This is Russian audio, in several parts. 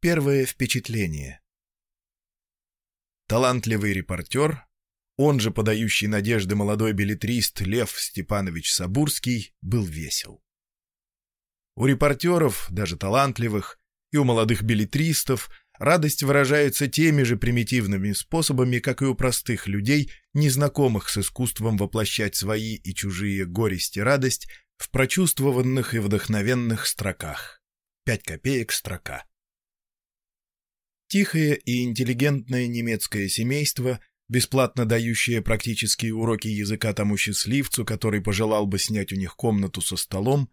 Первое впечатление. Талантливый репортер, он же подающий надежды молодой билетрист Лев Степанович Сабурский, был весел. У репортеров, даже талантливых, и у молодых билетристов радость выражается теми же примитивными способами, как и у простых людей, незнакомых с искусством воплощать свои и чужие горести радость в прочувствованных и вдохновенных строках. Пять копеек строка. Тихое и интеллигентное немецкое семейство, бесплатно дающее практические уроки языка тому счастливцу, который пожелал бы снять у них комнату со столом,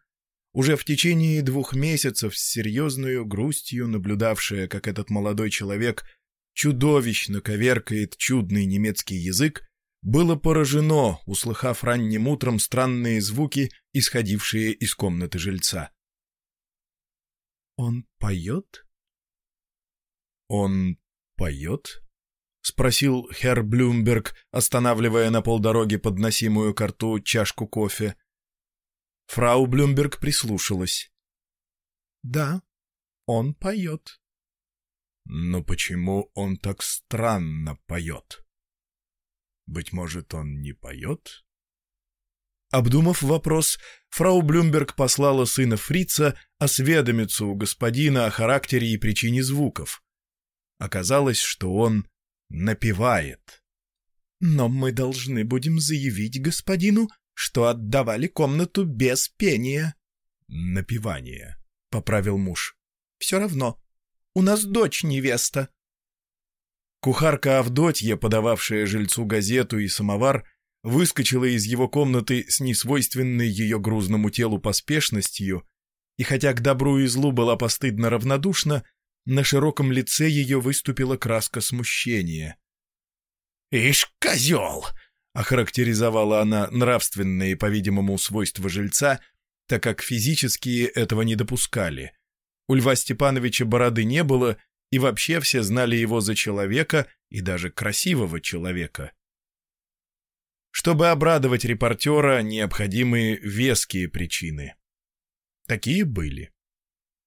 уже в течение двух месяцев с серьезной грустью наблюдавшее, как этот молодой человек чудовищно коверкает чудный немецкий язык, было поражено, услыхав ранним утром странные звуки, исходившие из комнаты жильца. «Он поет?» «Он поет?» — спросил Херр Блюмберг, останавливая на полдороге подносимую к рту чашку кофе. Фрау Блюмберг прислушалась. «Да, он поет». «Но почему он так странно поет? Быть может, он не поет?» Обдумав вопрос, фрау Блюмберг послала сына Фрица осведомиться у господина о характере и причине звуков. Оказалось, что он напевает. «Но мы должны будем заявить господину, что отдавали комнату без пения. — Напевание, — поправил муж. — Все равно. У нас дочь невеста. Кухарка Авдотья, подававшая жильцу газету и самовар, выскочила из его комнаты с несвойственной ее грузному телу поспешностью, и хотя к добру и злу была постыдно равнодушна, на широком лице ее выступила краска смущения. «Ишь, козел!» Охарактеризовала она нравственные, по-видимому, свойства жильца, так как физические этого не допускали. У Льва Степановича бороды не было, и вообще все знали его за человека, и даже красивого человека. Чтобы обрадовать репортера, необходимы веские причины. Такие были.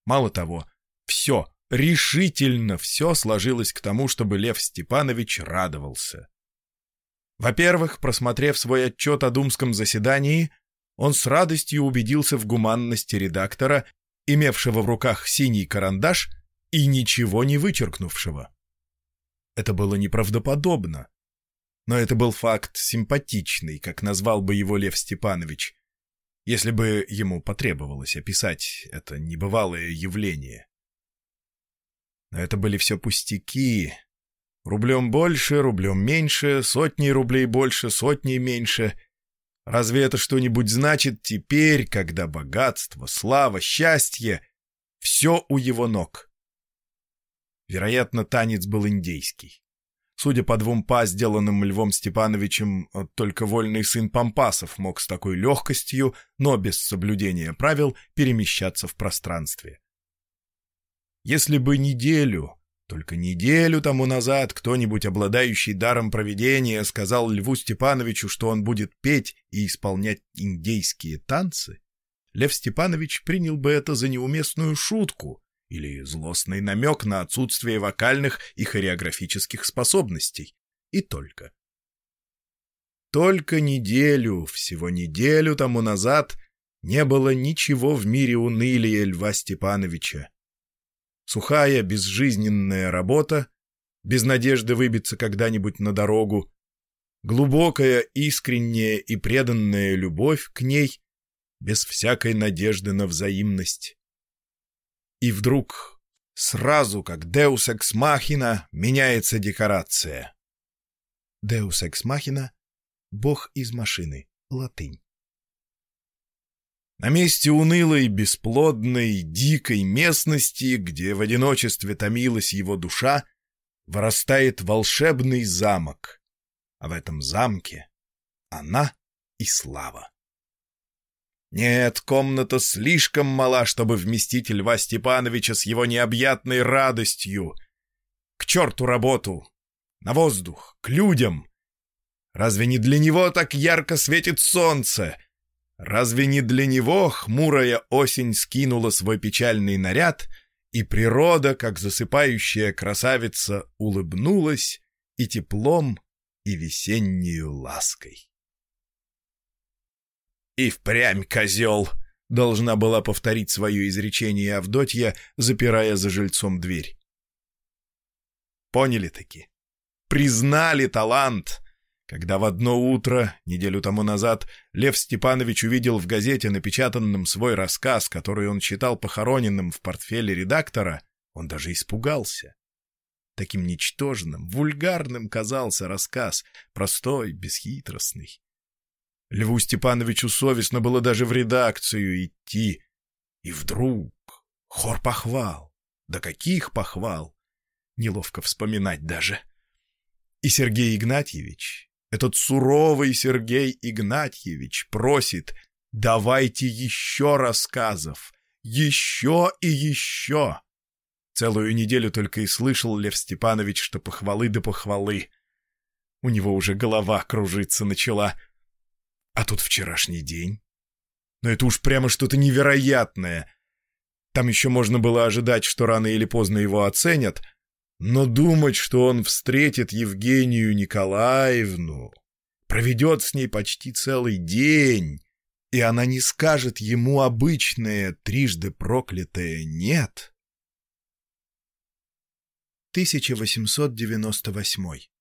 Мало того, все, решительно все сложилось к тому, чтобы Лев Степанович радовался. Во-первых, просмотрев свой отчет о думском заседании, он с радостью убедился в гуманности редактора, имевшего в руках синий карандаш и ничего не вычеркнувшего. Это было неправдоподобно. Но это был факт симпатичный, как назвал бы его Лев Степанович, если бы ему потребовалось описать это небывалое явление. Но это были все пустяки, Рублем больше, рублем меньше, сотней рублей больше, сотней меньше. Разве это что-нибудь значит теперь, когда богатство, слава, счастье — все у его ног? Вероятно, танец был индейский. Судя по двум па, сделанным Львом Степановичем, только вольный сын Пампасов мог с такой легкостью, но без соблюдения правил, перемещаться в пространстве. Если бы неделю, только неделю тому назад кто-нибудь, обладающий даром проведения, сказал Льву Степановичу, что он будет петь и исполнять индейские танцы. Лев Степанович принял бы это за неуместную шутку или злостный намек на отсутствие вокальных и хореографических способностей. И только. Только неделю, всего неделю тому назад не было ничего в мире унылия Льва Степановича. Сухая, безжизненная работа, без надежды выбиться когда-нибудь на дорогу, глубокая, искренняя и преданная любовь к ней, без всякой надежды на взаимность. И вдруг, сразу как Deus Ex Machina, меняется декорация. Deus Ex Machina — бог из машины, латынь. На месте унылой, бесплодной, дикой местности, где в одиночестве томилась его душа, вырастает волшебный замок. А в этом замке она и слава. Нет, комната слишком мала, чтобы вместить Льва Степановича с его необъятной радостью. К черту работу! На воздух, к людям! Разве не для него так ярко светит солнце — Разве не для него хмурая осень скинула свой печальный наряд и природа, как засыпающая красавица, улыбнулась и теплом, и весеннею лаской. «И впрямь козел!» — должна была повторить свое изречение Авдотья, запирая за жильцом дверь. Поняли-таки. Признали талант. Когда в одно утро, неделю тому назад, Лев Степанович увидел в газете напечатанном свой рассказ, который он считал похороненным в портфеле редактора, он даже испугался. Таким ничтожным, вульгарным казался рассказ, простой, бесхитростный. Льву Степановичу совестно было даже в редакцию идти. И вдруг хор похвал. Да каких похвал! Неловко вспоминать даже. И Сергей Игнатьевич, этот суровый Сергей Игнатьевич просит «давайте еще рассказов, еще и еще». Целую неделю только и слышал Лев Степанович, что похвалы да похвалы. У него уже голова кружиться начала. А тут вчерашний день. Но это уж прямо что-то невероятное. Там еще можно было ожидать, что рано или поздно его оценят — но думать, что он встретит Евгению Николаевну, проведет с ней почти целый день, и она не скажет ему обычное, трижды проклятое «нет». 1898